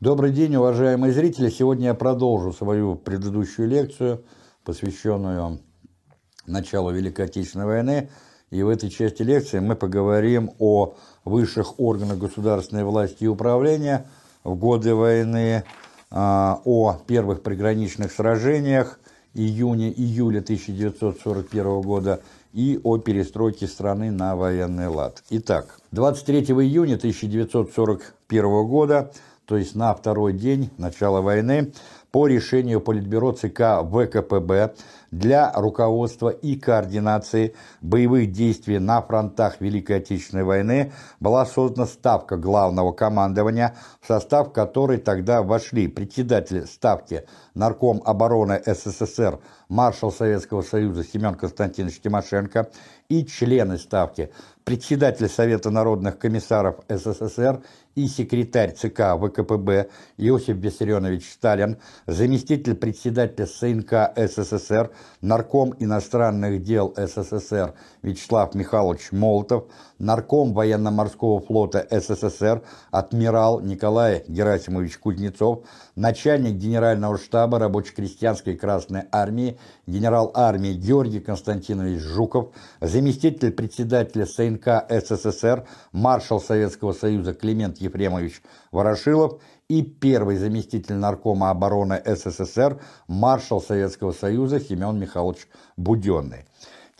Добрый день, уважаемые зрители! Сегодня я продолжу свою предыдущую лекцию, посвященную началу Великой Отечественной войны. И в этой части лекции мы поговорим о высших органах государственной власти и управления в годы войны, а, о первых приграничных сражениях июня-июля 1941 года и о перестройке страны на военный лад. Итак, 23 июня 1941 года то есть на второй день начала войны, по решению Политбюро ЦК ВКПБ для руководства и координации боевых действий на фронтах Великой Отечественной войны была создана Ставка Главного командования, в состав которой тогда вошли председатель Ставки Нарком обороны СССР маршал Советского Союза Семен Константинович Тимошенко и члены Ставки, председатель Совета народных комиссаров СССР и секретарь ЦК ВКПБ Иосиф Виссарионович Сталин, заместитель председателя СНК СССР, нарком иностранных дел СССР Вячеслав Михайлович Молотов, нарком военно-морского флота СССР, адмирал Николай Герасимович Кузнецов, начальник генерального штаба рабоче-крестьянской Красной Армии, генерал армии Георгий Константинович Жуков, заместитель председателя СНК СССР, маршал Советского Союза Климент Ефремович Ворошилов и первый заместитель наркома обороны СССР, маршал Советского Союза Семен Михайлович Буденный.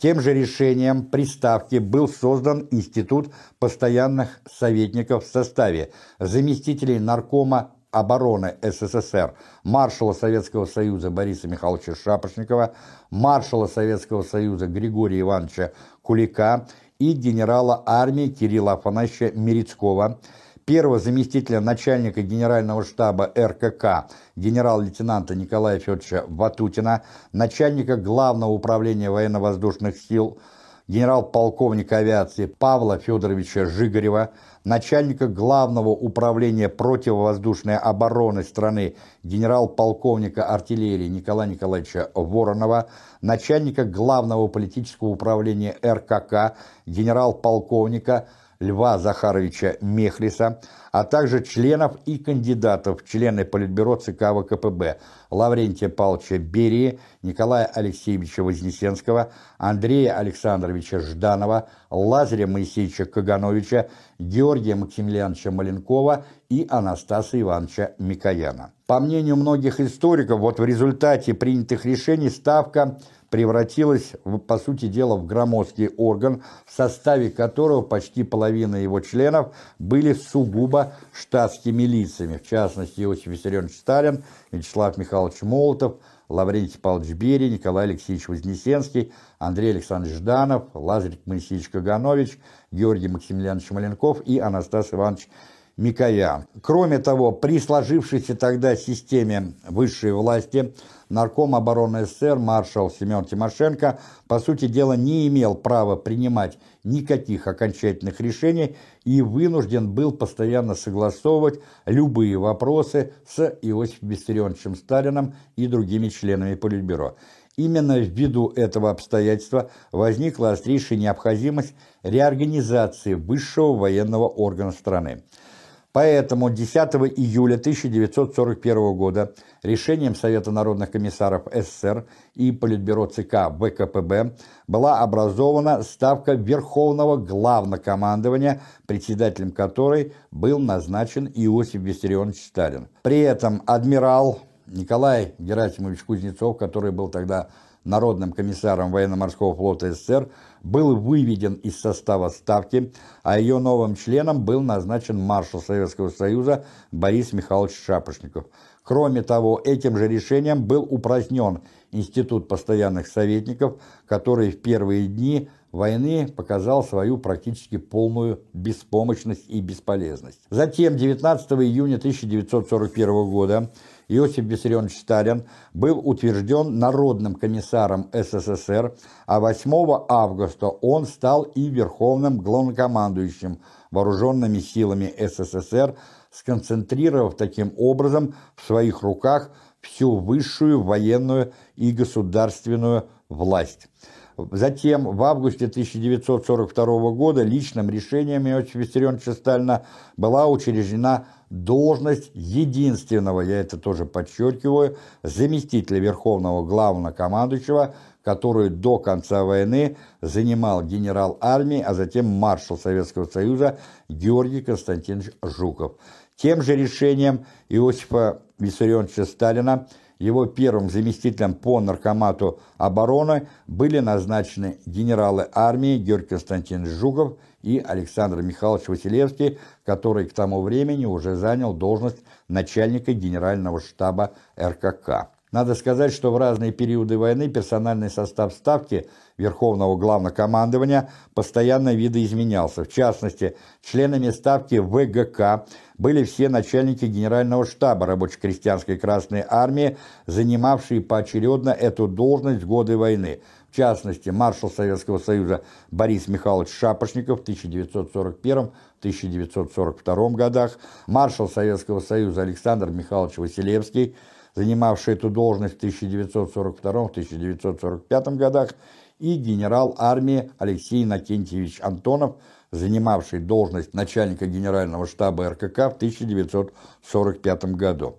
Тем же решением приставки был создан Институт постоянных советников в составе заместителей наркома обороны СССР, маршала Советского Союза Бориса Михайловича Шапошникова, маршала Советского Союза Григория Ивановича Кулика и генерала армии Кирилла Афанасьевича Мерецкого, первого заместителя начальника генерального штаба РКК генерал-лейтенанта Николая Федоровича Ватутина, начальника Главного управления военно-воздушных сил генерал-полковника авиации Павла Федоровича Жигарева, начальника Главного управления противовоздушной обороны страны генерал-полковника артиллерии Николая Николаевича Воронова, начальника Главного политического управления РКК генерал-полковника Льва Захаровича Мехлиса, а также членов и кандидатов в члены Политбюро ЦК ВКПБ Лаврентия Павловича Берии, Николая Алексеевича Вознесенского, Андрея Александровича Жданова, Лазаря Моисеевича Кагановича, Георгия Максимилиановича Маленкова и Анастаса Ивановича Микояна. По мнению многих историков, вот в результате принятых решений Ставка – превратилась, по сути дела, в громоздкий орган, в составе которого почти половина его членов были сугубо штатскими лицами, в частности, Иосиф Виссарионович Сталин, Вячеслав Михайлович Молотов, Лаврентий Павлович Берия, Николай Алексеевич Вознесенский, Андрей Александрович Жданов, Лазарь Моисеевич Каганович, Георгий Максимилианович Маленков и Анастас Иванович Микоян. Кроме того, при сложившейся тогда системе высшей власти нарком обороны СССР маршал Семен Тимошенко, по сути дела, не имел права принимать никаких окончательных решений и вынужден был постоянно согласовывать любые вопросы с Иосифом Виссарионовичем Сталиным и другими членами Политбюро. Именно ввиду этого обстоятельства возникла острейшая необходимость реорганизации высшего военного органа страны. Поэтому 10 июля 1941 года решением Совета народных комиссаров СССР и Политбюро ЦК ВКПБ была образована Ставка Верховного Главнокомандования, председателем которой был назначен Иосиф Виссарионович Сталин. При этом адмирал Николай Герасимович Кузнецов, который был тогда народным комиссаром военно-морского флота СССР, был выведен из состава Ставки, а ее новым членом был назначен маршал Советского Союза Борис Михайлович Шапошников. Кроме того, этим же решением был упразднен Институт постоянных советников, который в первые дни войны показал свою практически полную беспомощность и бесполезность. Затем, 19 июня 1941 года, Иосиф Виссарионович Сталин был утвержден Народным комиссаром СССР, а 8 августа он стал и Верховным главнокомандующим вооруженными силами СССР, сконцентрировав таким образом в своих руках всю высшую военную и государственную власть. Затем, в августе 1942 года личным решением Иосифа Виссарионовича Сталина была учреждена должность единственного, я это тоже подчеркиваю, заместителя Верховного Главнокомандующего, которую до конца войны занимал генерал армии, а затем маршал Советского Союза Георгий Константинович Жуков. Тем же решением Иосифа Виссарионовича Сталина его первым заместителем по наркомату обороны были назначены генералы армии Георгий Константинович Жуков и Александр Михайлович Василевский, который к тому времени уже занял должность начальника генерального штаба РКК. Надо сказать, что в разные периоды войны персональный состав Ставки Верховного Главнокомандования постоянно видоизменялся. В частности, членами Ставки ВГК были все начальники Генерального штаба Рабоче-Крестьянской Красной Армии, занимавшие поочередно эту должность в годы войны. В частности, маршал Советского Союза Борис Михайлович Шапошников в 1941-1942 годах, маршал Советского Союза Александр Михайлович Василевский – занимавший эту должность в 1942-1945 годах, и генерал армии Алексей Иннокентьевич Антонов, занимавший должность начальника генерального штаба РКК в 1945 году.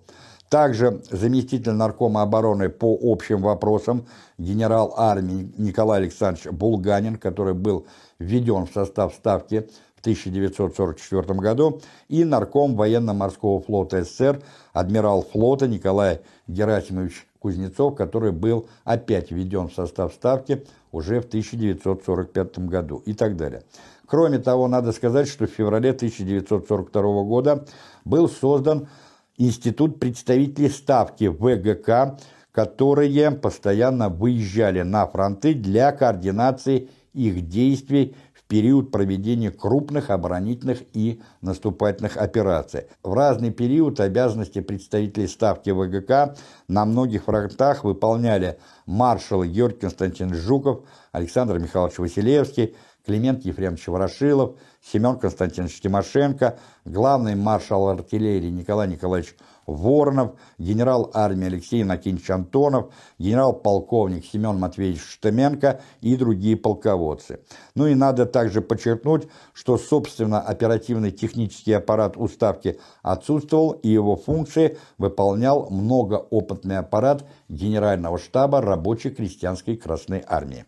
Также заместитель наркома обороны по общим вопросам генерал армии Николай Александрович Булганин, который был введен в состав Ставки в 1944 году, и нарком военно-морского флота СССР, адмирал флота Николай Герасимович Кузнецов, который был опять введен в состав Ставки уже в 1945 году и так далее. Кроме того, надо сказать, что в феврале 1942 года был создан Институт представителей Ставки ВГК, которые постоянно выезжали на фронты для координации их действий период проведения крупных оборонительных и наступательных операций. В разный период обязанности представителей Ставки ВГК на многих фронтах выполняли маршалы Георгий Константинович Жуков, Александр Михайлович Василевский, Климент Ефремович Ворошилов, Семен Константинович Тимошенко, главный маршал артиллерии Николай Николаевич Воронов, генерал армии Алексей Иннокентьевич Антонов, генерал-полковник Семен Матвеевич Штеменко и другие полководцы. Ну и надо также подчеркнуть, что, собственно, оперативный технический аппарат уставки отсутствовал, и его функции выполнял многоопытный аппарат Генерального штаба рабочей крестьянской Красной Армии.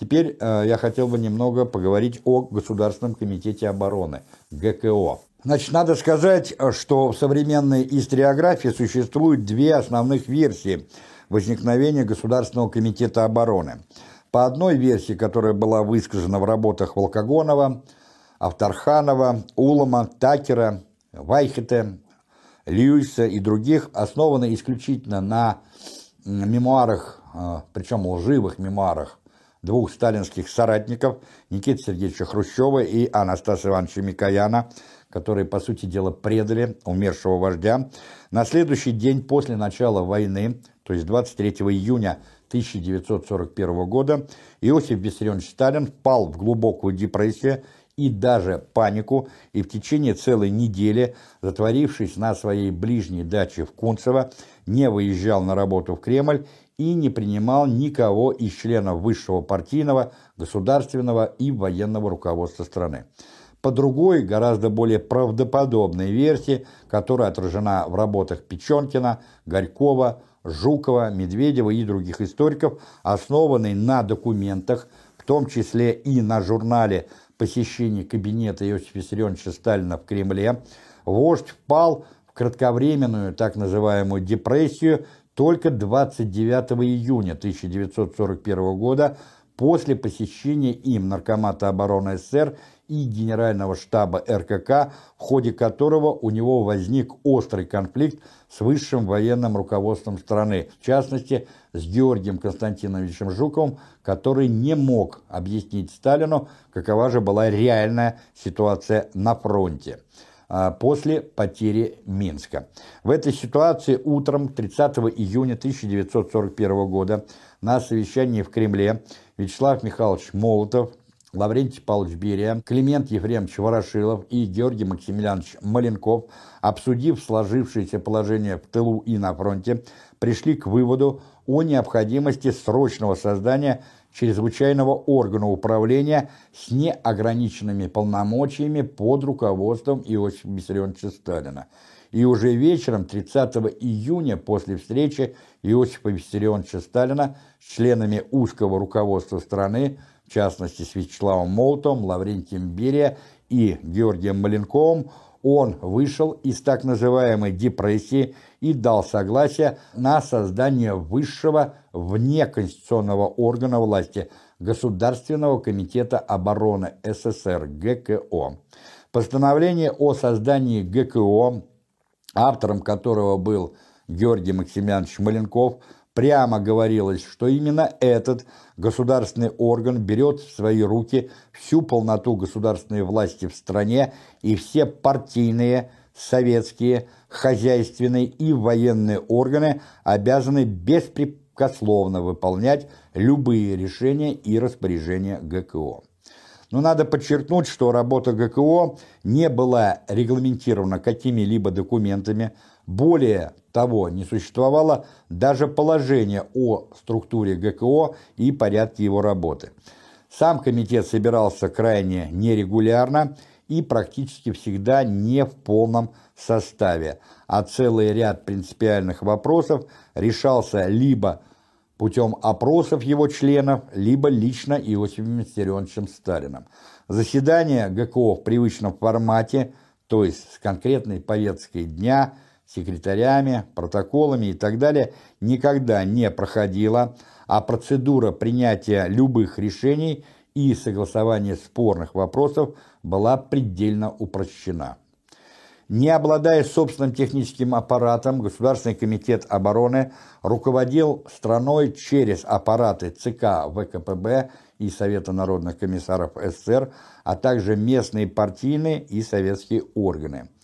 Теперь э, я хотел бы немного поговорить о Государственном комитете обороны, ГКО. Значит, надо сказать, что в современной историографии существуют две основных версии возникновения Государственного комитета обороны. По одной версии, которая была высказана в работах Волкогонова, Авторханова, Улама, Такера, Вайхета, Льюиса и других, основана исключительно на мемуарах, э, причем лживых мемуарах двух сталинских соратников Никиты Сергеевича Хрущева и Анастаса Ивановича Микояна, которые, по сути дела, предали умершего вождя. На следующий день после начала войны, то есть 23 июня 1941 года, Иосиф Виссарионович Сталин впал в глубокую депрессию и даже панику, и в течение целой недели, затворившись на своей ближней даче в Кунцево, не выезжал на работу в Кремль и не принимал никого из членов высшего партийного, государственного и военного руководства страны. По другой, гораздо более правдоподобной версии, которая отражена в работах Печенкина, Горького, Жукова, Медведева и других историков, основанной на документах, в том числе и на журнале посещения кабинета Иосифа Виссарионовича Сталина в Кремле, вождь впал в кратковременную так называемую депрессию только 29 июня 1941 года после посещения им Наркомата обороны СССР и Генерального штаба РКК, в ходе которого у него возник острый конфликт с высшим военным руководством страны, в частности, с Георгием Константиновичем Жуковым, который не мог объяснить Сталину, какова же была реальная ситуация на фронте. А, после потери Минска. В этой ситуации утром 30 июня 1941 года на совещании в Кремле Вячеслав Михайлович Молотов, Лаврентий Павлович Берия, Климент Ефремович Ворошилов и Георгий Максимiliaнович Маленков, обсудив сложившееся положение в тылу и на фронте, пришли к выводу о необходимости срочного создания чрезвычайного органа управления с неограниченными полномочиями под руководством Иосифа Виссарионовича Сталина. И уже вечером 30 июня после встречи Иосифа Виссарионовича Сталина с членами узкого руководства страны, в частности с Вячеславом Молотовым, Лаврентием Берия и Георгием Маленковым, он вышел из так называемой депрессии и дал согласие на создание высшего внеконституционного органа власти Государственного комитета обороны СССР ГКО. Постановление о создании ГКО, автором которого был Георгий Максимянович Маленков, прямо говорилось, что именно этот государственный орган берет в свои руки всю полноту государственной власти в стране и все партийные, советские, хозяйственные и военные органы обязаны беспрекословно выполнять любые решения и распоряжения ГКО. Но надо подчеркнуть, что работа ГКО не была регламентирована какими-либо документами, более того, не существовало даже положения о структуре ГКО и порядке его работы. Сам комитет собирался крайне нерегулярно и практически всегда не в полном а целый ряд принципиальных вопросов решался либо путем опросов его членов, либо лично Иосифом Виссарионовичем Сталиным. Заседания ГКО в привычном формате, то есть с конкретной повесткой дня – секретарями, протоколами и так далее никогда не проходила, а процедура принятия любых решений и согласования спорных вопросов была предельно упрощена. Не обладая собственным техническим аппаратом, Государственный комитет обороны руководил страной через аппараты ЦК ВКПБ и Совета народных комиссаров СССР, а также местные партийные и советские органы –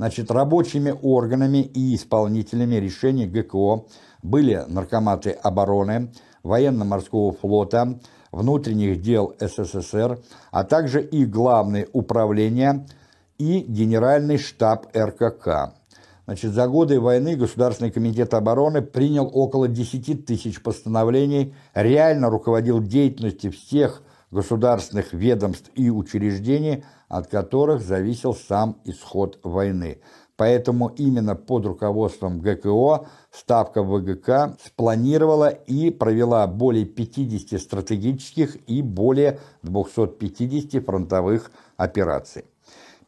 Значит, рабочими органами и исполнителями решений ГКО были наркоматы обороны, военно-морского флота, внутренних дел СССР, а также и главные управления и Генеральный штаб РКК. Значит, за годы войны Государственный комитет обороны принял около 10 тысяч постановлений, реально руководил деятельностью всех государственных ведомств и учреждений, от которых зависел сам исход войны. Поэтому именно под руководством ГКО Ставка ВГК спланировала и провела более 50 стратегических и более 250 фронтовых операций.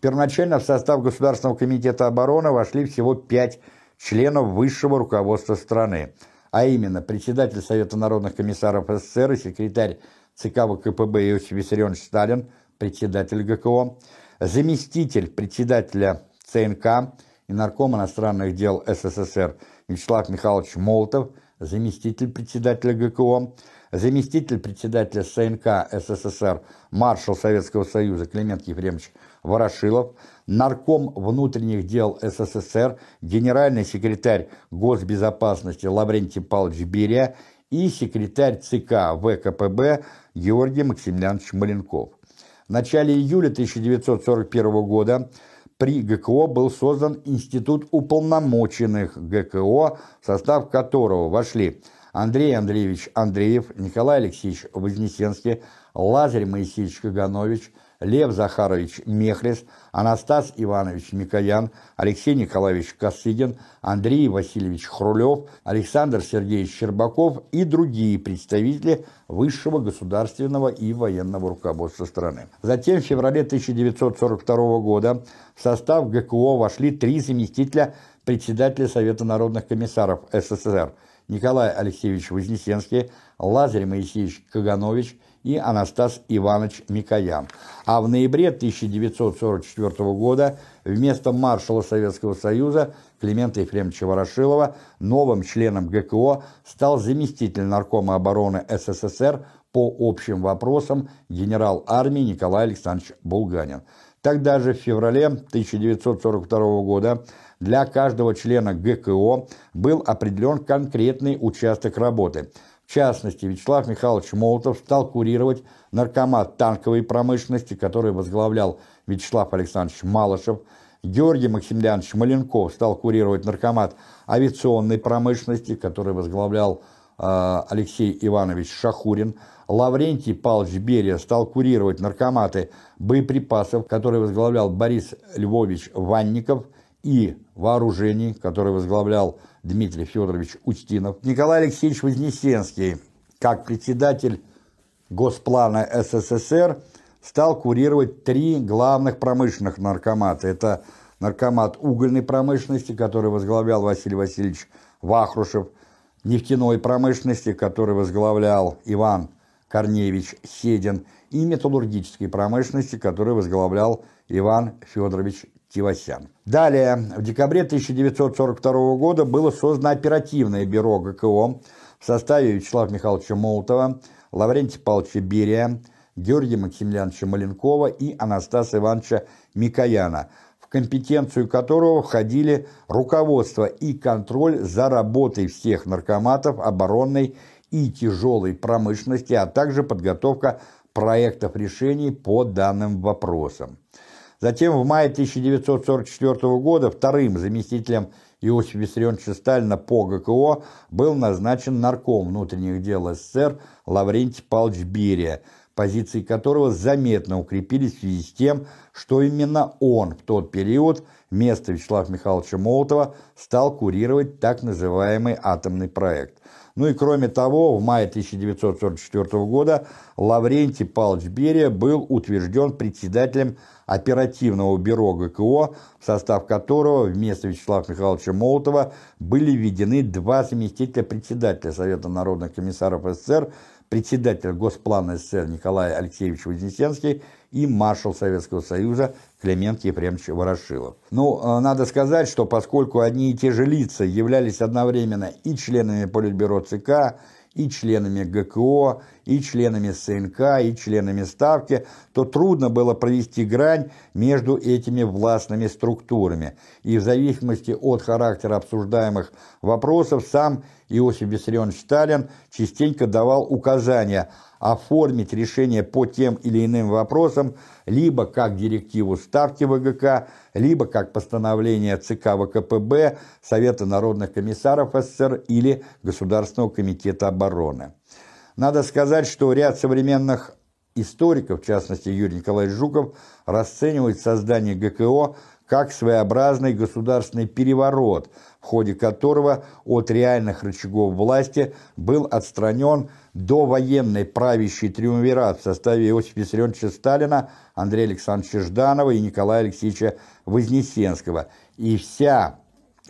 Первоначально в состав Государственного комитета обороны вошли всего пять членов высшего руководства страны, а именно председатель Совета народных комиссаров СССР и секретарь ЦК ВКПБ Иосиф Виссарионович Сталин, председатель ГКО, заместитель председателя ЦНК и нарком иностранных дел СССР Вячеслав Михайлович Молотов, заместитель председателя ГКО, заместитель председателя ЦНК СССР, маршал Советского Союза Климент Ефремович Ворошилов, нарком внутренних дел СССР, генеральный секретарь госбезопасности Лаврентий Павлович Берия и секретарь ЦК ВКПБ Георгий Максимiliaнович Маленков. В начале июля 1941 года при ГКО был создан Институт уполномоченных ГКО, в состав которого вошли Андрей Андреевич Андреев, Николай Алексеевич Вознесенский, Лазарь Моисеевич Каганович, Лев Захарович Мехлес, Анастас Иванович Микоян, Алексей Николаевич Косыгин, Андрей Васильевич Хрулев, Александр Сергеевич Щербаков и другие представители высшего государственного и военного руководства страны. Затем в феврале 1942 года в состав ГКО вошли три заместителя председателя Совета народных комиссаров СССР Николай Алексеевич Вознесенский, Лазарь Моисеевич Каганович и Анастас Иванович Микоян. А в ноябре 1944 года вместо маршала Советского Союза Климента Ефремовича Ворошилова новым членом ГКО стал заместитель наркома обороны СССР по общим вопросам генерал армии Николай Александрович Булганин. Тогда же в феврале 1942 года для каждого члена ГКО был определен конкретный участок работы – в частности, Вячеслав Михайлович Молотов стал курировать наркомат танковой промышленности, который возглавлял Вячеслав Александрович Малышев. Георгий Максимiliaнович Маленков стал курировать наркомат авиационной промышленности, который возглавлял э, Алексей Иванович Шахурин. Лаврентий Павлович Берия стал курировать наркоматы боеприпасов, которые возглавлял Борис Львович Ванников, и вооружений, которые возглавлял Дмитрий Федорович Устинов, Николай Алексеевич Вознесенский, как председатель Госплана СССР, стал курировать три главных промышленных наркомата. Это наркомат угольной промышленности, который возглавлял Василий Васильевич Вахрушев, нефтяной промышленности, который возглавлял Иван Корневич Седин, и металлургической промышленности, который возглавлял Иван Федорович Тивасян. Далее, в декабре 1942 года было создано оперативное бюро ГКО в составе Вячеслава Михайловича Молотова, Лаврентия Павловича Берия, Георгия Максимiliановича Маленкова и Анастаса Ивановича Микояна, в компетенцию которого входили руководство и контроль за работой всех наркоматов оборонной и тяжелой промышленности, а также подготовка проектов решений по данным вопросам. Затем в мае 1944 года вторым заместителем Иосифа Виссарионовича Сталина по ГКО был назначен нарком внутренних дел СССР Лаврентий Павлович Берия, позиции которого заметно укрепились в связи с тем, что именно он в тот период вместо Вячеслава Михайловича Молотова стал курировать так называемый атомный проект. Ну и кроме того, в мае 1944 года Лаврентий Павлович Берия был утвержден председателем оперативного бюро ГКО, в состав которого вместо Вячеслава Михайловича Молотова были введены два заместителя председателя Совета народных комиссаров СССР, председатель Госплана СССР Николай Алексеевич Вознесенский и маршал Советского Союза Климент Ефремович Ворошилов. Ну, э, надо сказать, что поскольку одни и те же лица являлись одновременно и членами Политбюро ЦК, и членами ГКО, и членами СНК, и членами Ставки, то трудно было провести грань между этими властными структурами. И в зависимости от характера обсуждаемых вопросов сам Иосиф Виссарионович Сталин частенько давал указания оформить решение по тем или иным вопросам либо как директиву Ставки ВГК, либо как постановление ЦК ВКПБ, Совета народных комиссаров СССР или Государственного комитета обороны. Надо сказать, что ряд современных историков, в частности Юрий Николаевич Жуков, расценивает создание ГКО как своеобразный государственный переворот, в ходе которого от реальных рычагов власти был отстранен довоенный правящий триумвират в составе Иосифа Виссарионовича Сталина, Андрея Александровича Жданова и Николая Алексеевича Вознесенского. И вся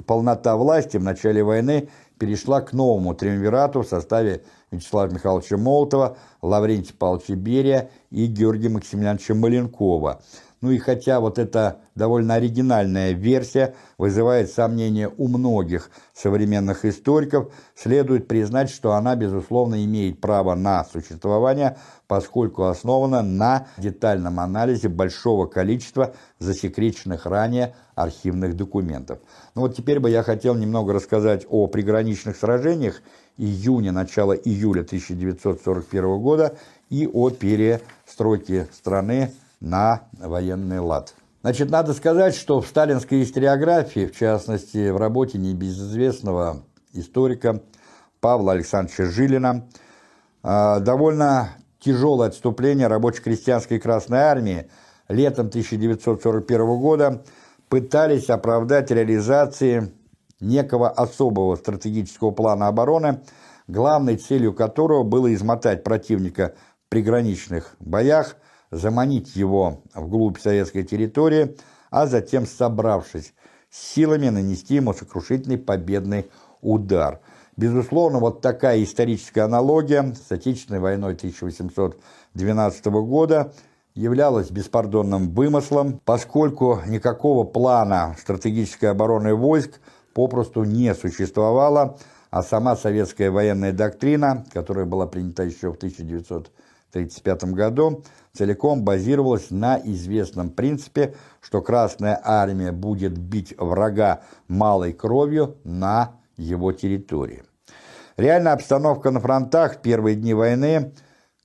полнота власти в начале войны перешла к новому триумвирату в составе Вячеслава Михайловича Молотова, Лаврентия Павловича Берия и Георгия Максимiliановича Маленкова – ну и хотя вот эта довольно оригинальная версия вызывает сомнения у многих современных историков, следует признать, что она, безусловно, имеет право на существование, поскольку основана на детальном анализе большого количества засекреченных ранее архивных документов. Ну вот теперь бы я хотел немного рассказать о приграничных сражениях июня-начала июля 1941 года и о перестройке страны на военный лад. Значит, надо сказать, что в сталинской историографии, в частности, в работе небезызвестного историка Павла Александровича Жилина, а, довольно тяжелое отступление рабоче-крестьянской Красной Армии летом 1941 года пытались оправдать реализации некого особого стратегического плана обороны, главной целью которого было измотать противника в приграничных боях, заманить его вглубь советской территории, а затем, собравшись с силами, нанести ему сокрушительный победный удар. Безусловно, вот такая историческая аналогия с Отечественной войной 1812 года являлась беспардонным вымыслом, поскольку никакого плана стратегической обороны войск попросту не существовало, а сама советская военная доктрина, которая была принята еще в 1900 1935 году целиком базировалась на известном принципе, что Красная Армия будет бить врага малой кровью на его территории. Реальная обстановка на фронтах в первые дни войны,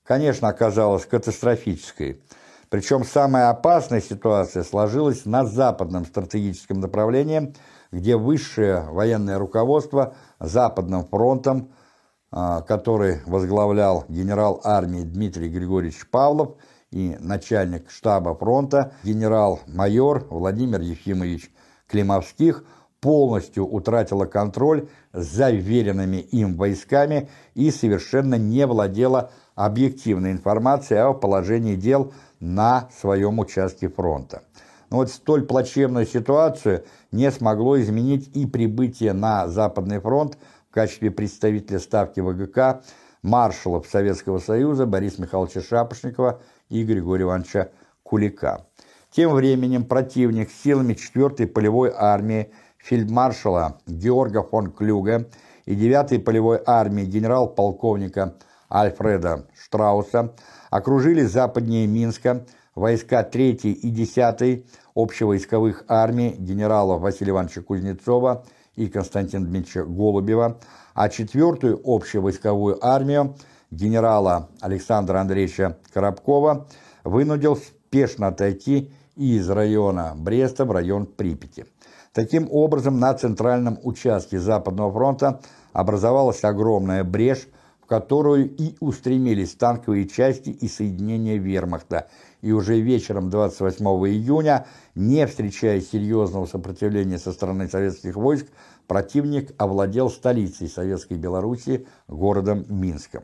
конечно, оказалась катастрофической. Причем самая опасная ситуация сложилась на западном стратегическом направлении, где высшее военное руководство Западным фронтом который возглавлял генерал армии Дмитрий Григорьевич Павлов и начальник штаба фронта генерал-майор Владимир Ефимович Климовских полностью утратила контроль за веренными им войсками и совершенно не владела объективной информацией о положении дел на своем участке фронта. Но вот столь плачевную ситуацию не смогло изменить и прибытие на Западный фронт качестве представителя ставки ВГК маршалов Советского Союза Бориса Михайловича Шапошникова и Григория Ивановича Кулика. Тем временем противник силами 4-й полевой армии фельдмаршала Георга фон Клюге и 9-й полевой армии генерал-полковника Альфреда Штрауса окружили западнее Минска войска 3-й и 10-й общевойсковых армий генералов Василия Ивановича Кузнецова и Константина Дмитриевича Голубева, а 4-ю общевойсковую армию генерала Александра Андреевича Коробкова вынудил спешно отойти из района Бреста в район Припяти. Таким образом, на центральном участке Западного фронта образовалась огромная брешь, в которую и устремились танковые части и соединения вермахта, и уже вечером 28 июня, не встречая серьезного сопротивления со стороны советских войск, противник овладел столицей Советской Белоруссии, городом Минском.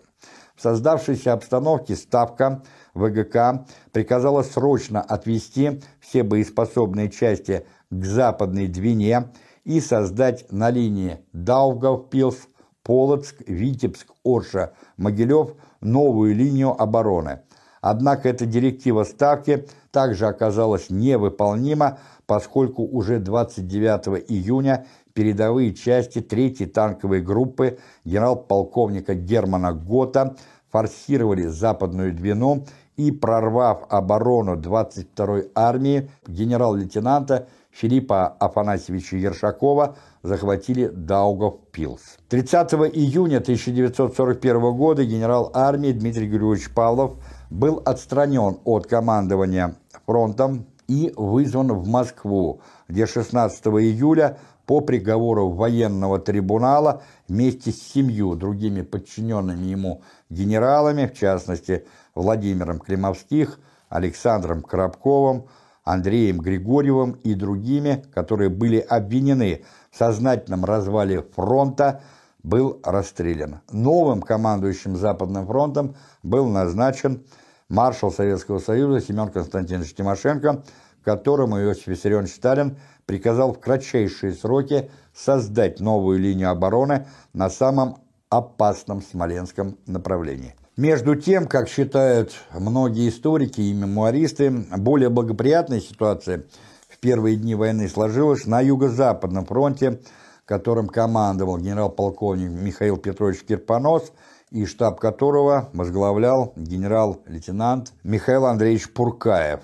В создавшейся обстановке Ставка ВГК приказала срочно отвести все боеспособные части к западной Двине и создать на линии Даугавпилс, Полоцк, Витебск, Орша, Могилев новую линию обороны. Однако эта директива Ставки также оказалась невыполнима, поскольку уже 29 июня передовые части 3-й танковой группы генерал-полковника Германа Гота форсировали Западную Двину и, прорвав оборону 22-й армии генерал-лейтенанта Филиппа Афанасьевича Ершакова, захватили Даугавпилс. 30 июня 1941 года генерал армии Дмитрий Григорьевич Павлов был отстранен от командования фронтом и вызван в Москву, где 16 июля по приговору военного трибунала вместе с семью другими подчиненными ему генералами, в частности Владимиром Климовских, Александром Коробковым, Андреем Григорьевым и другими, которые были обвинены в сознательном развале фронта, был расстрелян. Новым командующим Западным фронтом был назначен маршал Советского Союза Семен Константинович Тимошенко, которому Иосиф Виссарионович Сталин приказал в кратчайшие сроки создать новую линию обороны на самом опасном Смоленском направлении. Между тем, как считают многие историки и мемуаристы, более благоприятная ситуация в первые дни войны сложилась на Юго-Западном фронте, которым командовал генерал-полковник Михаил Петрович Кирпонос, и штаб которого возглавлял генерал-лейтенант Михаил Андреевич Пуркаев,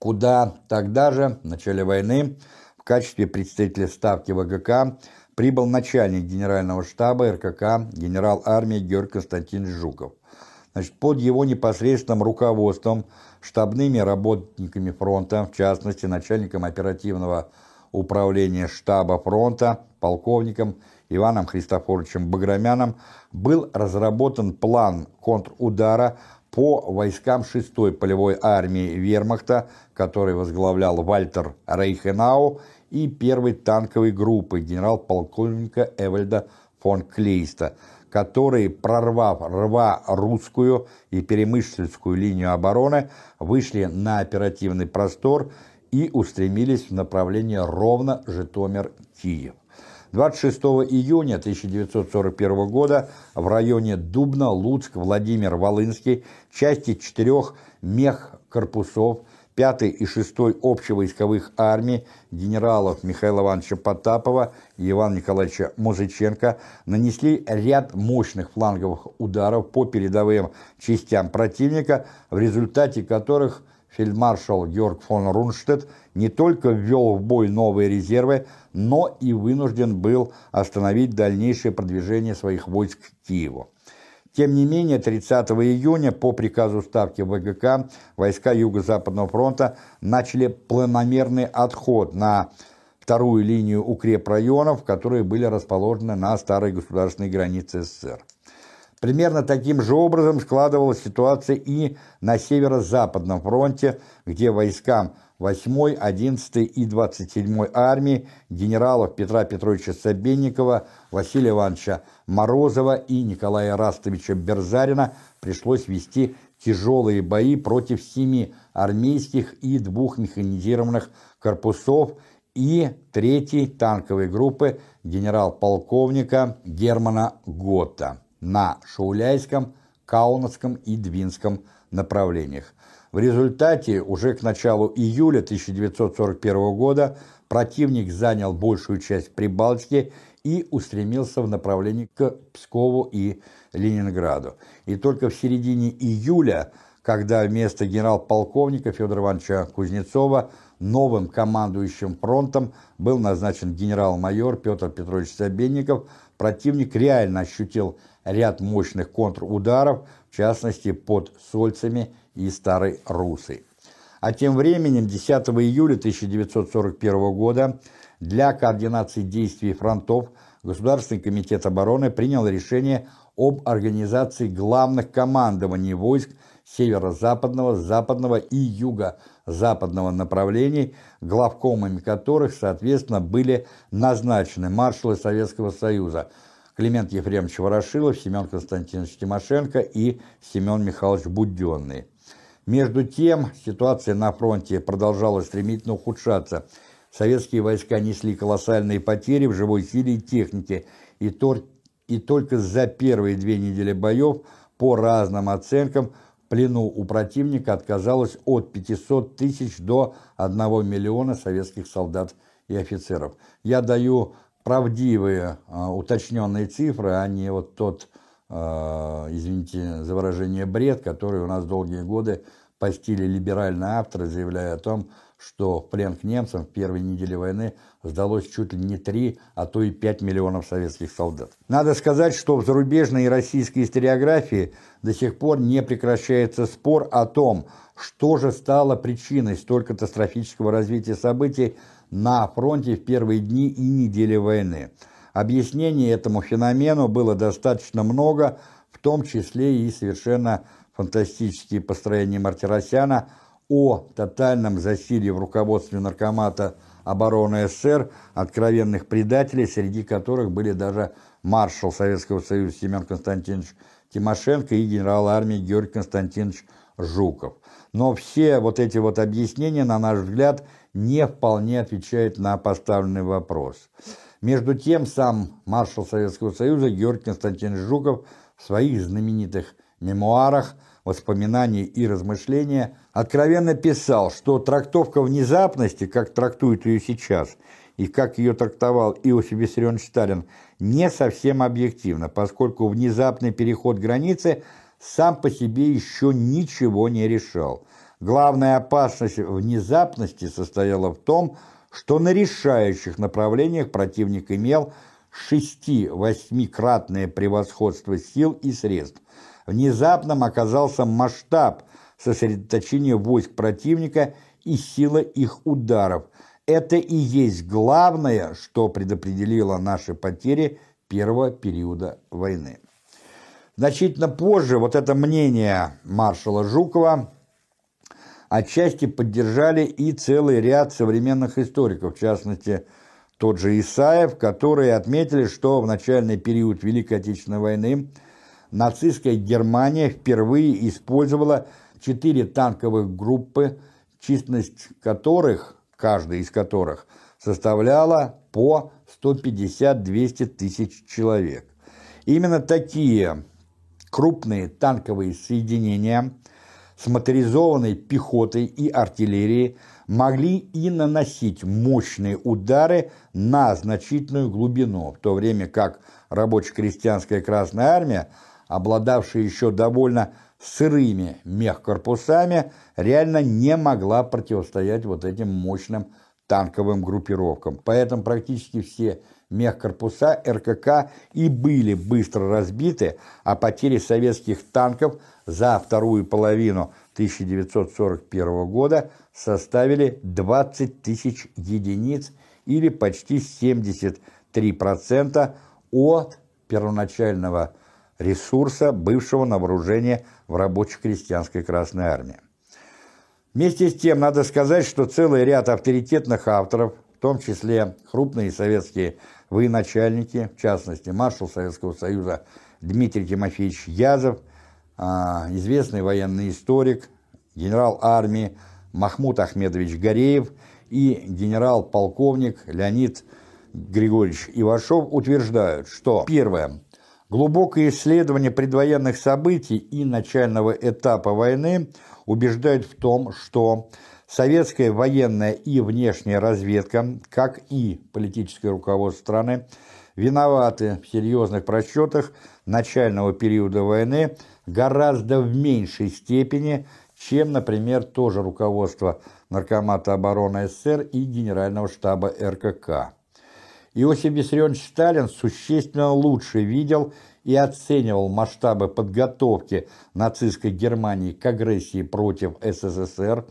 куда тогда же, в начале войны, в качестве представителя ставки ВГК прибыл начальник генерального штаба РКК генерал армии Георгий Константинович Жуков. Значит, под его непосредственным руководством штабными работниками фронта, в частности, начальником оперативного управления штаба фронта, полковником Иваном Христофоровичем Баграмяном, был разработан план контрудара по войскам 6-й полевой армии вермахта, который возглавлял Вальтер Рейхенау, и первой танковой группы генерал-полковника Эвальда фон Клейста, которые, прорвав рва-русскую и перемышльскую линию обороны, вышли на оперативный простор и устремились в направлении ровно Житомир-Киев. 26 июня 1941 года в районе Дубна, Луцк, Владимир Волынский части четырех мех-корпусов 5 и 6 общевойсковых армий генералов Михаила Ивановича Потапова и Ивана Николаевича Музыченко нанесли ряд мощных фланговых ударов по передовым частям противника, в результате которых фельдмаршал Георг фон Рунштедт не только ввел в бой новые резервы, но и вынужден был остановить дальнейшее продвижение своих войск к Киеву. Тем не менее, 30 июня по приказу Ставки ВГК войска Юго-Западного фронта начали планомерный отход на вторую линию укрепрайонов, которые были расположены на старой государственной границе СССР. Примерно таким же образом складывалась ситуация и на Северо-Западном фронте, где войскам 8-й, 11-й и 27-й армии генералов Петра Петровича Собенникова, Василия Ивановича Морозова и Николая Растовича Берзарина пришлось вести тяжелые бои против семи армейских и двух механизированных корпусов и третьей танковой группы генерал-полковника Германа Готта на Шауляйском, Каунасском и Двинском направлениях. В результате уже к началу июля 1941 года противник занял большую часть Прибалтики и устремился в направлении к Пскову и Ленинграду. И только в середине июля, когда вместо генерал-полковника Федора Ивановича Кузнецова новым командующим фронтом был назначен генерал-майор Петр Петрович Собенников, противник реально ощутил ряд мощных контрударов, в частности под Сольцами и Старой Русой. А тем временем 10 июля 1941 года для координации действий фронтов Государственный комитет обороны принял решение об организации главных командований войск северо-западного, западного и юго-западного направлений, главкомами которых, соответственно, были назначены маршалы Советского Союза – Климент Ефремович Ворошилов, Семен Константинович Тимошенко и Семен Михайлович Буденный. Между тем, ситуация на фронте продолжала стремительно ухудшаться. Советские войска несли колоссальные потери в живой силе и технике, и, тор... и только за первые две недели боев, по разным оценкам, в плену у противника отказалось от 500 тысяч до 1 миллиона советских солдат и офицеров. Я даю правдивые, а, уточненные цифры, а не вот тот, а, извините за выражение, бред, который у нас долгие годы постили либеральные авторы, заявляя о том, что в плен к немцам в первой неделе войны сдалось чуть ли не 3, а то и 5 миллионов советских солдат. Надо сказать, что в зарубежной и российской историографии до сих пор не прекращается спор о том, что же стало причиной столь катастрофического развития событий на фронте в первые дни и недели войны. Объяснений этому феномену было достаточно много, в том числе и совершенно фантастические построения Мартиросяна о тотальном засилии в руководстве наркомата обороны СССР откровенных предателей, среди которых были даже маршал Советского Союза Семен Константинович Тимошенко и генерал армии Георгий Константинович Жуков. Но все вот эти вот объяснения, на наш взгляд, не вполне отвечают на поставленный вопрос. Между тем, сам маршал Советского Союза Георгий Константинович Жуков в своих знаменитых мемуарах «Воспоминания и размышления» откровенно писал, что трактовка внезапности, как трактует ее сейчас, и как ее трактовал Иосиф Виссарионович Сталин, не совсем объективна, поскольку внезапный переход границы сам по себе еще ничего не решал. Главная опасность внезапности состояла в том, что на решающих направлениях противник имел шести-восьмикратное превосходство сил и средств. Внезапным оказался масштаб сосредоточения войск противника и сила их ударов. Это и есть главное, что предопределило наши потери первого периода войны. Значительно позже вот это мнение маршала Жукова отчасти поддержали и целый ряд современных историков, в частности, тот же Исаев, которые отметили, что в начальный период Великой Отечественной войны нацистская Германия впервые использовала четыре танковых группы, численность которых, каждая из которых, составляла по 150-200 тысяч человек. Именно такие крупные танковые соединения с моторизованной пехотой и артиллерией могли и наносить мощные удары на значительную глубину, в то время как рабоче-крестьянская Красная Армия, обладавшая еще довольно сырыми мехкорпусами, реально не могла противостоять вот этим мощным танковым группировкам. Поэтому практически все мехкорпуса РКК и были быстро разбиты, а потери советских танков – за вторую половину 1941 года составили 20 тысяч единиц или почти 73% от первоначального ресурса, бывшего на вооружении в рабоче-крестьянской Красной Армии. Вместе с тем, надо сказать, что целый ряд авторитетных авторов, в том числе крупные советские военачальники, в частности, маршал Советского Союза Дмитрий Тимофеевич Язов, известный военный историк, генерал армии Махмуд Ахмедович Гореев и генерал-полковник Леонид Григорьевич Ивашов утверждают, что первое – Глубокое исследование предвоенных событий и начального этапа войны убеждают в том, что советская военная и внешняя разведка, как и политическое руководство страны, виноваты в серьезных просчетах начального периода войны гораздо в меньшей степени, чем, например, тоже руководство Наркомата обороны СССР и Генерального штаба РКК. Иосиф Виссарионович Сталин существенно лучше видел и оценивал масштабы подготовки нацистской Германии к агрессии против СССР,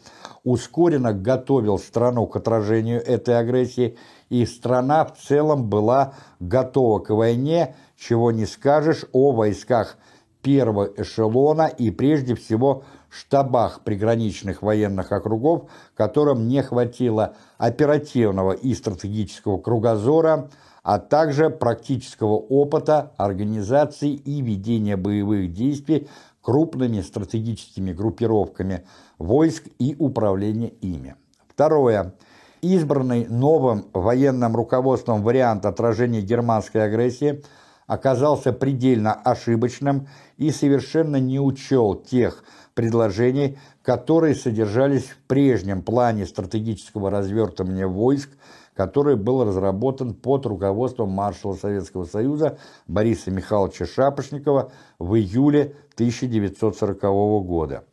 ускоренно готовил страну к отражению этой агрессии, и страна в целом была готова к войне, чего не скажешь о войсках первого эшелона и прежде всего штабах приграничных военных округов, которым не хватило оперативного и стратегического кругозора, а также практического опыта организации и ведения боевых действий крупными стратегическими группировками войск и управления ими. Второе. Избранный новым военным руководством вариант отражения германской агрессии оказался предельно ошибочным и совершенно не учел тех предложений, которые содержались в прежнем плане стратегического развертывания войск, который был разработан под руководством маршала Советского Союза Бориса Михайловича Шапошникова в июле 1940 года.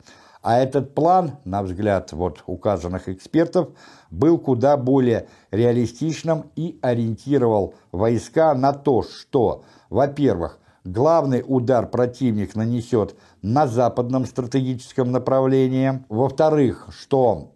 А этот план, на взгляд вот указанных экспертов, был куда более реалистичным и ориентировал войска на то, что, во-первых, главный удар противник нанесет на западном стратегическом направлении. Во-вторых, что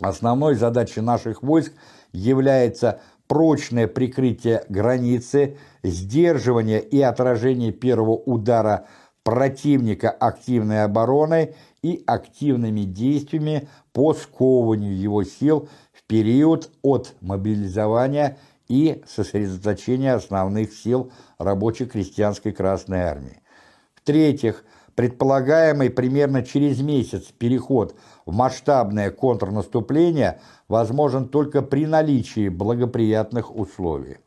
основной задачей наших войск является прочное прикрытие границы, сдерживание и отражение первого удара противника активной обороной и активными действиями по сковыванию его сил в период от мобилизования и сосредоточения основных сил рабоче-крестьянской Красной Армии. В-третьих, предполагаемый примерно через месяц переход в масштабное контрнаступление возможен только при наличии благоприятных условий.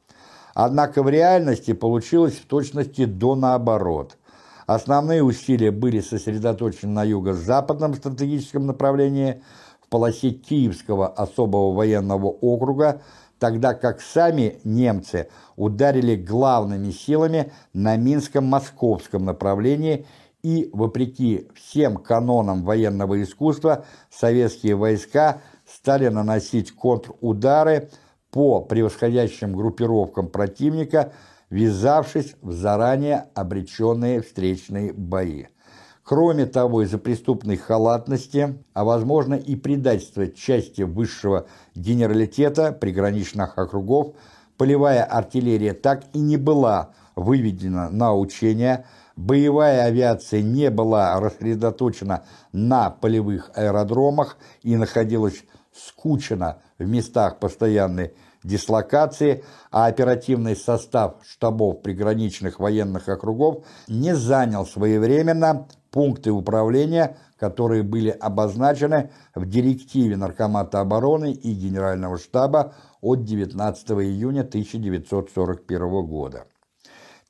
Однако в реальности получилось в точности до наоборот. Основные усилия были сосредоточены на юго-западном стратегическом направлении, в полосе Киевского особого военного округа, тогда как сами немцы ударили главными силами на Минском-Московском направлении и, вопреки всем канонам военного искусства, советские войска стали наносить контрудары по превосходящим группировкам противника, ввязавшись в заранее обреченные встречные бои. Кроме того, из-за преступной халатности, а возможно и предательства части высшего генералитета приграничных округов, полевая артиллерия так и не была выведена на учения, боевая авиация не была рассредоточена на полевых аэродромах и находилась скучно в местах постоянной дислокации, а оперативный состав штабов приграничных военных округов не занял своевременно пункты управления, которые были обозначены в директиве Наркомата обороны и Генерального штаба от 19 июня 1941 года.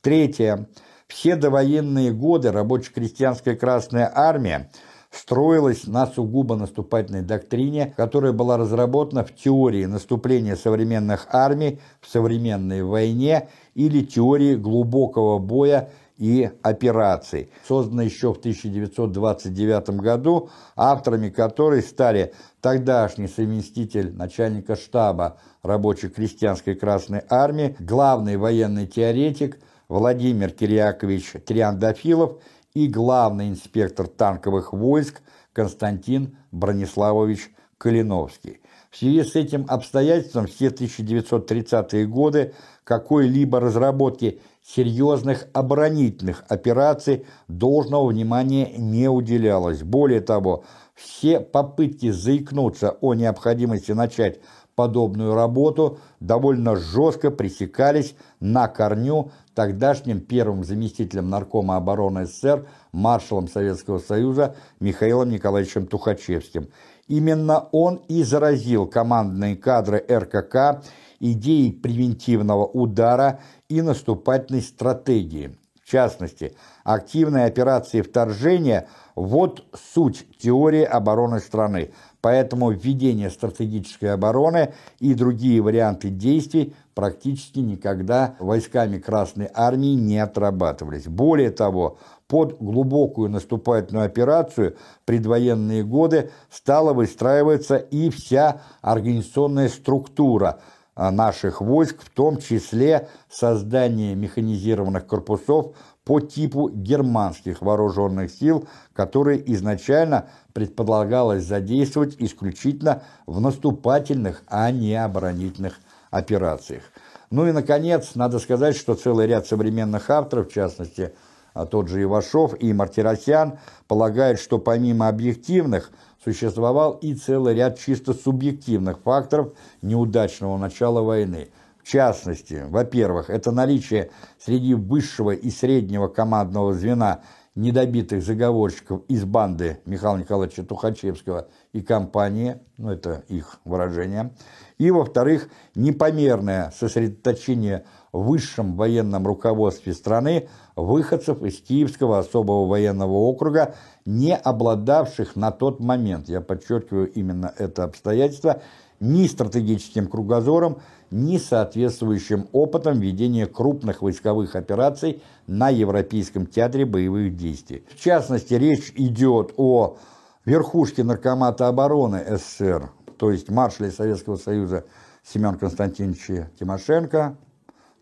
Третье. Все довоенные годы рабоче-крестьянская Красная Армия строилась на сугубо наступательной доктрине, которая была разработана в теории наступления современных армий в современной войне или теории глубокого боя и операций, созданной еще в 1929 году, авторами которой стали тогдашний совместитель начальника штаба рабоче-крестьянской Красной Армии, главный военный теоретик Владимир Кириакович Триандафилов и главный инспектор танковых войск Константин Брониславович Калиновский. В связи с этим обстоятельством все 1930-е годы какой-либо разработки серьезных оборонительных операций должного внимания не уделялось. Более того, все попытки заикнуться о необходимости начать подобную работу довольно жестко пресекались на корню тогдашним первым заместителем наркома обороны СССР, маршалом Советского Союза Михаилом Николаевичем Тухачевским. Именно он и заразил командные кадры РКК идеей превентивного удара и наступательной стратегии. В частности, активные операции вторжения – вот суть теории обороны страны, поэтому введение стратегической обороны и другие варианты действий практически никогда войсками Красной Армии не отрабатывались. Более того, под глубокую наступательную операцию предвоенные годы стала выстраиваться и вся организационная структура наших войск, в том числе создание механизированных корпусов по типу германских вооруженных сил, которые изначально предполагалось задействовать исключительно в наступательных, а не оборонительных операциях. Ну и, наконец, надо сказать, что целый ряд современных авторов, в частности, а тот же Ивашов и Мартиросян, полагают, что помимо объективных существовал и целый ряд чисто субъективных факторов неудачного начала войны – в частности, во-первых, это наличие среди высшего и среднего командного звена недобитых заговорщиков из банды Михаила Николаевича Тухачевского и компании, ну это их выражение, и, во-вторых, непомерное сосредоточение высшем военном руководстве страны выходцев из Киевского особого военного округа, не обладавших на тот момент, я подчеркиваю именно это обстоятельство, ни стратегическим кругозором, ни соответствующим опытом ведения крупных войсковых операций на Европейском театре боевых действий. В частности, речь идет о верхушке Наркомата обороны СССР, то есть маршале Советского Союза Семен Константиновиче Тимошенко,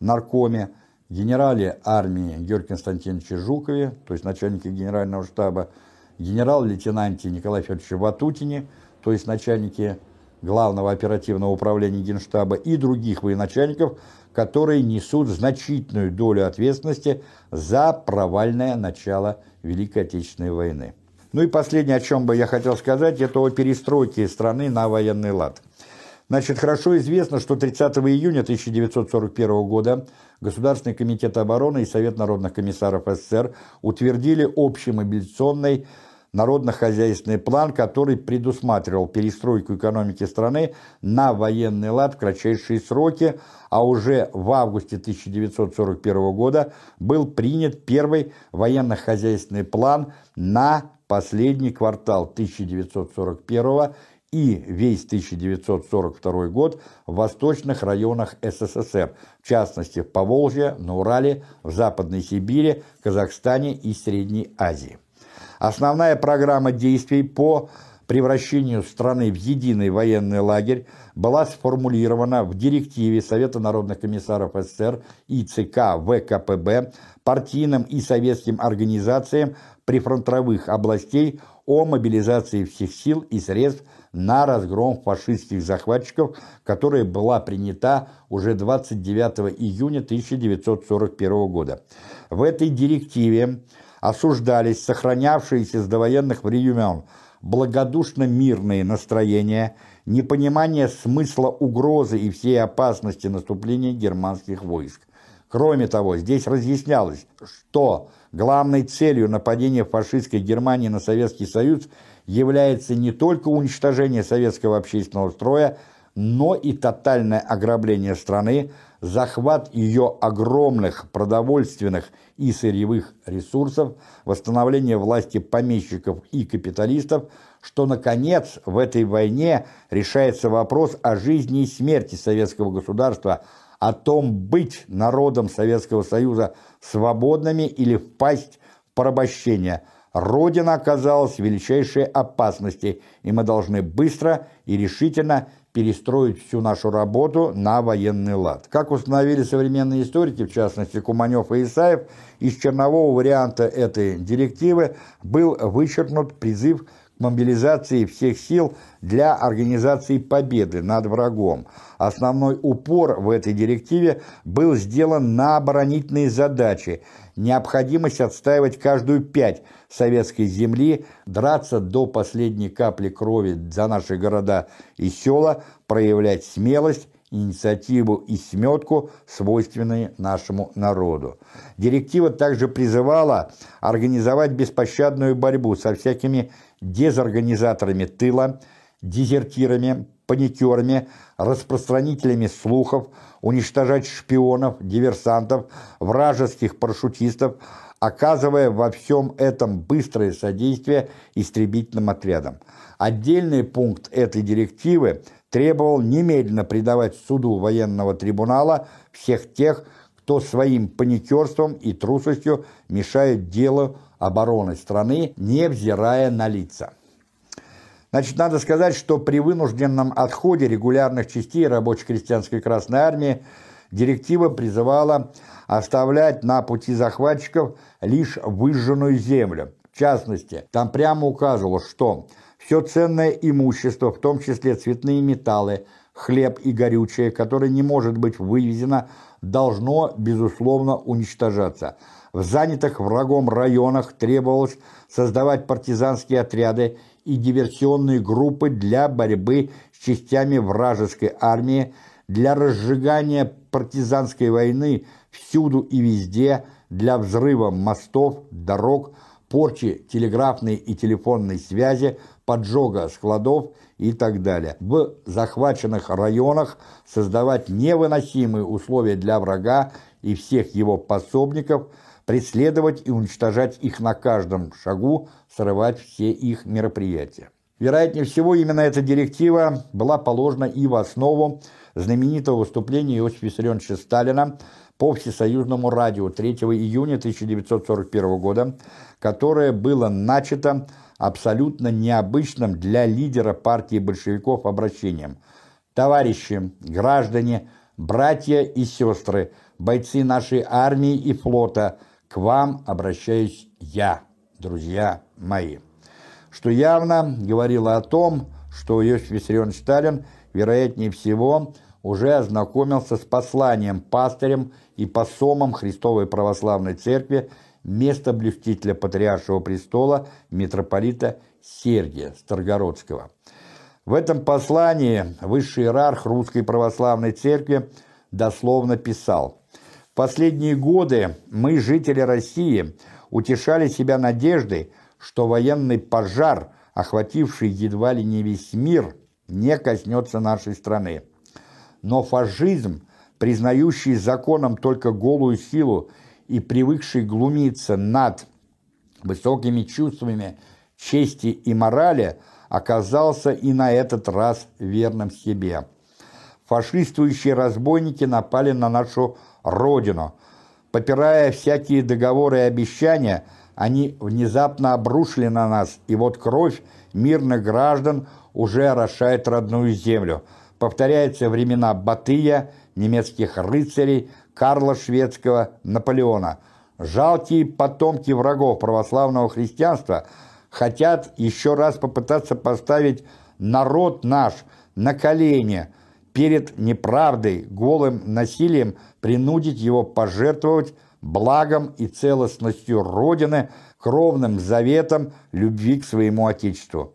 наркоме, генерале армии Георгии Константиновиче Жукове, то есть начальнике генерального штаба, генерал-лейтенанте Николае Федоровиче Ватутине, то есть начальнике Главного оперативного управления Генштаба и других военачальников, которые несут значительную долю ответственности за провальное начало Великой Отечественной войны. Ну и последнее, о чем бы я хотел сказать, это о перестройке страны на военный лад. Значит, хорошо известно, что 30 июня 1941 года Государственный комитет обороны и Совет народных комиссаров СССР утвердили общий мобилизационный народно-хозяйственный план, который предусматривал перестройку экономики страны на военный лад в кратчайшие сроки, а уже в августе 1941 года был принят первый военно-хозяйственный план на последний квартал 1941 и весь 1942 год в восточных районах СССР, в частности в Поволжье, на Урале, в Западной Сибири, Казахстане и Средней Азии. Основная программа действий по превращению страны в единый военный лагерь была сформулирована в директиве Совета народных комиссаров СССР и ЦК ВКПБ партийным и советским организациям прифронтовых областей о мобилизации всех сил и средств на разгром фашистских захватчиков, которая была принята уже 29 июня 1941 года. В этой директиве осуждались сохранявшиеся с довоенных времен благодушно мирные настроения, непонимание смысла угрозы и всей опасности наступления германских войск. Кроме того, здесь разъяснялось, что главной целью нападения фашистской Германии на Советский Союз является не только уничтожение советского общественного строя, но и тотальное ограбление страны, захват ее огромных продовольственных и сырьевых ресурсов, восстановление власти помещиков и капиталистов, что, наконец, в этой войне решается вопрос о жизни и смерти советского государства, о том, быть народом Советского Союза свободными или впасть в порабощение. Родина оказалась в величайшей опасности, и мы должны быстро и решительно перестроить всю нашу работу на военный лад. Как установили современные историки, в частности Куманев и Исаев, из чернового варианта этой директивы был вычеркнут призыв к мобилизации всех сил для организации победы над врагом. Основной упор в этой директиве был сделан на оборонительные задачи, необходимость отстаивать каждую пять советской земли, драться до последней капли крови за наши города и села, проявлять смелость, инициативу и сметку, свойственные нашему народу. Директива также призывала организовать беспощадную борьбу со всякими дезорганизаторами тыла, дезертирами, паникерами, распространителями слухов, уничтожать шпионов, диверсантов, вражеских парашютистов, оказывая во всем этом быстрое содействие истребительным отрядам. Отдельный пункт этой директивы требовал немедленно предавать суду военного трибунала всех тех, кто своим паникерством и трусостью мешает делу обороны страны, невзирая на лица. Значит, надо сказать, что при вынужденном отходе регулярных частей рабоче-крестьянской Красной Армии директива призывала оставлять на пути захватчиков лишь выжженную землю. В частности, там прямо указывалось, что все ценное имущество, в том числе цветные металлы, хлеб и горючее, которое не может быть вывезено, должно, безусловно, уничтожаться. В занятых врагом районах требовалось создавать партизанские отряды и диверсионные группы для борьбы с частями вражеской армии, для разжигания партизанской войны всюду и везде, для взрыва мостов, дорог, порчи телеграфной и телефонной связи, поджога складов и так далее. В захваченных районах создавать невыносимые условия для врага и всех его пособников – преследовать и уничтожать их на каждом шагу, срывать все их мероприятия. Вероятнее всего, именно эта директива была положена и в основу знаменитого выступления Иосифа Виссарионовича Сталина по Всесоюзному радио 3 июня 1941 года, которое было начато абсолютно необычным для лидера партии большевиков обращением. «Товарищи, граждане, братья и сестры, бойцы нашей армии и флота – к вам обращаюсь я, друзья мои. Что явно говорило о том, что Иосиф Виссарионович Сталин, вероятнее всего, уже ознакомился с посланием пастырем и посомом Христовой Православной Церкви место блюстителя Патриаршего престола митрополита Сергия Старгородского. В этом послании высший иерарх Русской Православной Церкви дословно писал последние годы мы, жители России, утешали себя надеждой, что военный пожар, охвативший едва ли не весь мир, не коснется нашей страны. Но фашизм, признающий законом только голую силу и привыкший глумиться над высокими чувствами чести и морали, оказался и на этот раз верным себе. Фашистующие разбойники напали на нашу родину. Попирая всякие договоры и обещания, они внезапно обрушили на нас, и вот кровь мирных граждан уже орошает родную землю. Повторяются времена Батыя, немецких рыцарей, Карла Шведского, Наполеона. Жалкие потомки врагов православного христианства хотят еще раз попытаться поставить народ наш на колени – перед неправдой, голым насилием принудить его пожертвовать благом и целостностью Родины, кровным заветом любви к своему Отечеству.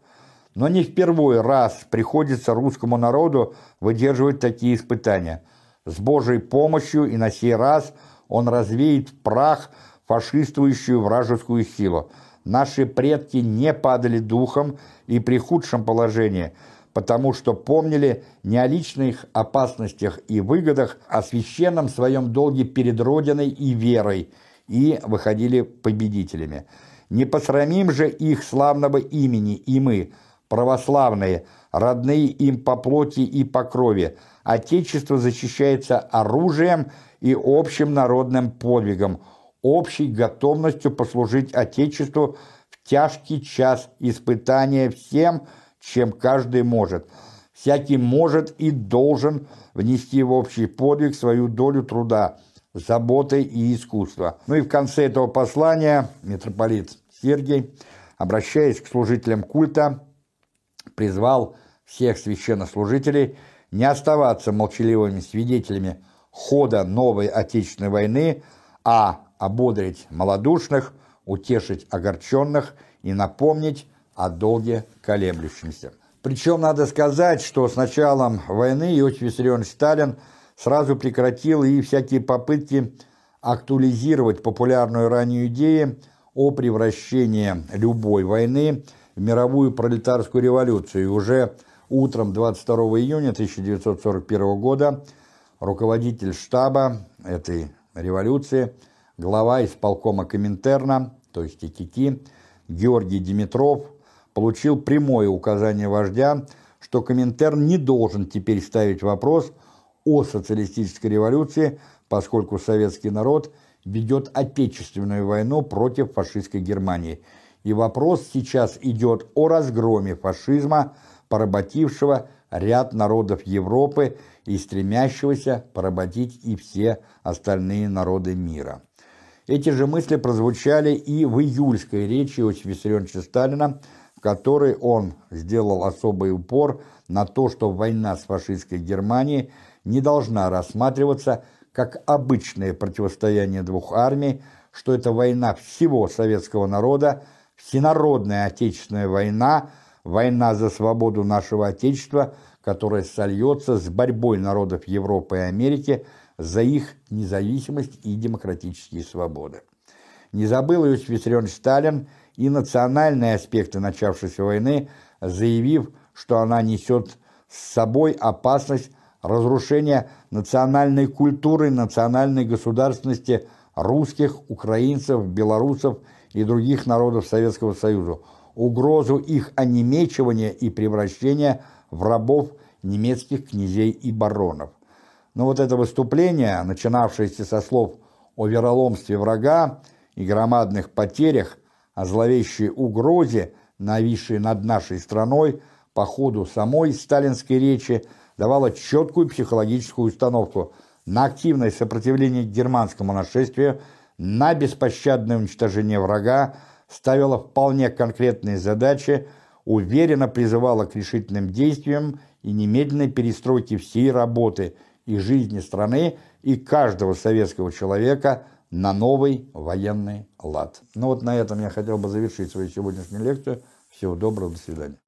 Но не в первый раз приходится русскому народу выдерживать такие испытания. С Божьей помощью и на сей раз он развеет в прах фашистующую вражескую силу. Наши предки не падали духом и при худшем положении – потому что помнили не о личных опасностях и выгодах, а о священном своем долге перед Родиной и верой, и выходили победителями. Не посрамим же их славного имени и мы, православные, родные им по плоти и по крови. Отечество защищается оружием и общим народным подвигом, общей готовностью послужить Отечеству в тяжкий час испытания всем, чем каждый может. Всякий может и должен внести в общий подвиг свою долю труда, заботы и искусства. Ну и в конце этого послания митрополит Сергий обращаясь к служителям культа, призвал всех священнослужителей не оставаться молчаливыми свидетелями хода новой Отечественной войны, а ободрить малодушных, утешить огорченных и напомнить о долге колеблющимся. Причем надо сказать, что с началом войны Иосиф Виссарионович Сталин сразу прекратил и всякие попытки актуализировать популярную ранее идею о превращении любой войны в мировую пролетарскую революцию. И уже утром 22 июня 1941 года руководитель штаба этой революции, глава исполкома Коминтерна, то есть ИКИКИ, Георгий Димитров, получил прямое указание вождя, что Коминтерн не должен теперь ставить вопрос о социалистической революции, поскольку советский народ ведет отечественную войну против фашистской Германии. И вопрос сейчас идет о разгроме фашизма, поработившего ряд народов Европы и стремящегося поработить и все остальные народы мира. Эти же мысли прозвучали и в июльской речи Иосифа Виссарионовича Сталина, которой он сделал особый упор на то, что война с фашистской Германией не должна рассматриваться как обычное противостояние двух армий, что это война всего советского народа, всенародная отечественная война, война за свободу нашего Отечества, которая сольется с борьбой народов Европы и Америки за их независимость и демократические свободы. Не забыл Иосиф Виссарионович Сталин и национальные аспекты начавшейся войны, заявив, что она несет с собой опасность разрушения национальной культуры, национальной государственности русских, украинцев, белорусов и других народов Советского Союза, угрозу их онемечивания и превращения в рабов немецких князей и баронов. Но вот это выступление, начинавшееся со слов о вероломстве врага и громадных потерях, о зловещей угрозе, нависшей над нашей страной, по ходу самой сталинской речи, давала четкую психологическую установку на активное сопротивление германскому нашествию, на беспощадное уничтожение врага, ставила вполне конкретные задачи, уверенно призывала к решительным действиям и немедленной перестройке всей работы и жизни страны и каждого советского человека на новый военный лад. Ну вот на этом я хотел бы завершить свою сегодняшнюю лекцию. Всего доброго, до свидания.